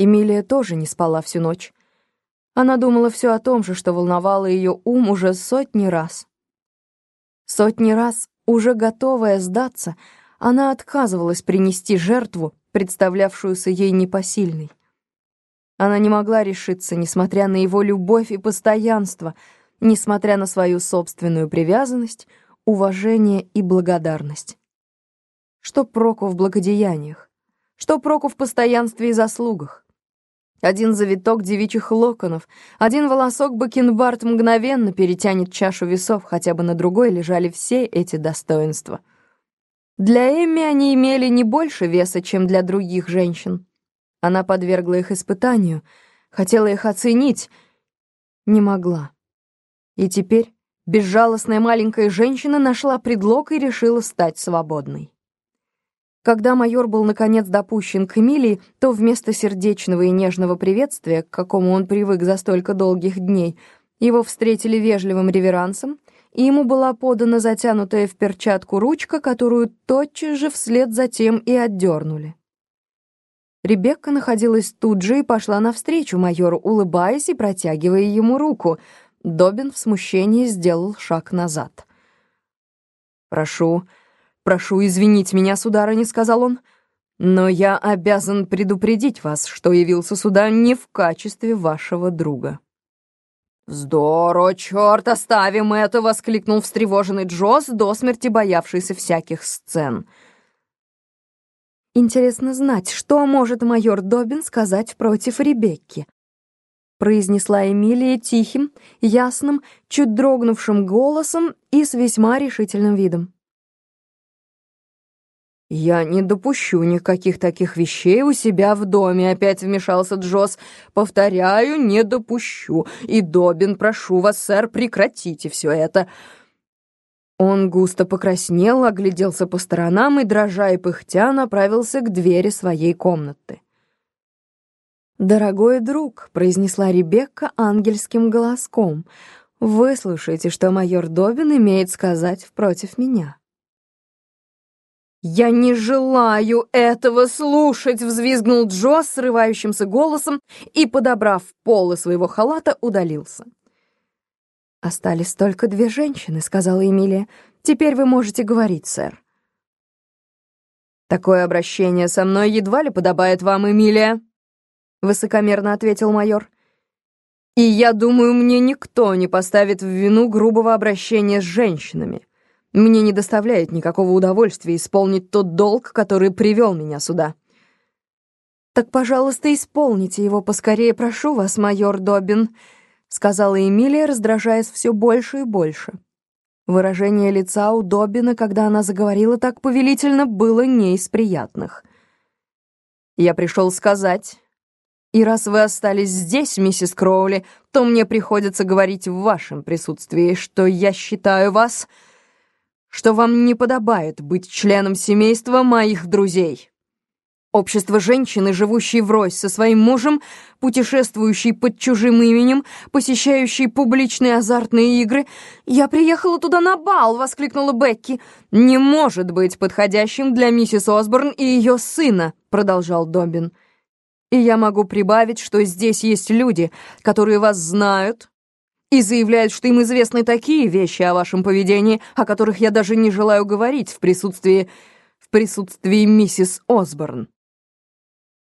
Эмилия тоже не спала всю ночь. Она думала все о том же, что волновало ее ум уже сотни раз. Сотни раз, уже готовая сдаться, она отказывалась принести жертву, представлявшуюся ей непосильной. Она не могла решиться, несмотря на его любовь и постоянство, несмотря на свою собственную привязанность, уважение и благодарность. Что проку в благодеяниях? Что проку в постоянстве и заслугах? Один завиток девичьих локонов, один волосок бакенбард мгновенно перетянет чашу весов, хотя бы на другой лежали все эти достоинства. Для Эмми они имели не больше веса, чем для других женщин. Она подвергла их испытанию, хотела их оценить, не могла. И теперь безжалостная маленькая женщина нашла предлог и решила стать свободной. Когда майор был наконец допущен к Эмилии, то вместо сердечного и нежного приветствия, к какому он привык за столько долгих дней, его встретили вежливым реверансом, и ему была подана затянутая в перчатку ручка, которую тотчас же вслед за тем и отдернули. Ребекка находилась тут же и пошла навстречу майору, улыбаясь и протягивая ему руку. Добин в смущении сделал шаг назад. «Прошу, «Прошу извинить меня, сударыня», — сказал он, «но я обязан предупредить вас, что явился сюда не в качестве вашего друга». «Вздор, черт, оставим это!» — воскликнул встревоженный Джосс, до смерти боявшийся всяких сцен. «Интересно знать, что может майор Добин сказать против Ребекки?» произнесла Эмилия тихим, ясным, чуть дрогнувшим голосом и с весьма решительным видом. «Я не допущу никаких таких вещей у себя в доме», — опять вмешался Джосс. «Повторяю, не допущу. И, Добин, прошу вас, сэр, прекратите все это». Он густо покраснел, огляделся по сторонам и, дрожа и пыхтя, направился к двери своей комнаты. «Дорогой друг», — произнесла Ребекка ангельским голоском, — «выслушайте, что майор Добин имеет сказать против меня». «Я не желаю этого слушать!» — взвизгнул Джо срывающимся голосом и, подобрав полы своего халата, удалился. «Остались только две женщины», — сказала Эмилия. «Теперь вы можете говорить, сэр». «Такое обращение со мной едва ли подобает вам, Эмилия», — высокомерно ответил майор. «И я думаю, мне никто не поставит в вину грубого обращения с женщинами. Мне не доставляет никакого удовольствия исполнить тот долг, который привел меня сюда. «Так, пожалуйста, исполните его поскорее, прошу вас, майор Добин», — сказала Эмилия, раздражаясь все больше и больше. Выражение лица у Добина, когда она заговорила так повелительно, было не из приятных. «Я пришел сказать, и раз вы остались здесь, миссис Кроули, то мне приходится говорить в вашем присутствии, что я считаю вас...» что вам не подобает быть членом семейства моих друзей. Общество женщины, живущей врозь со своим мужем, путешествующей под чужим именем, посещающей публичные азартные игры. «Я приехала туда на бал!» — воскликнула Бекки. «Не может быть подходящим для миссис Осборн и ее сына!» — продолжал Добин. «И я могу прибавить, что здесь есть люди, которые вас знают, и заявляют, что им известны такие вещи о вашем поведении, о которых я даже не желаю говорить в присутствии... в присутствии миссис Осборн.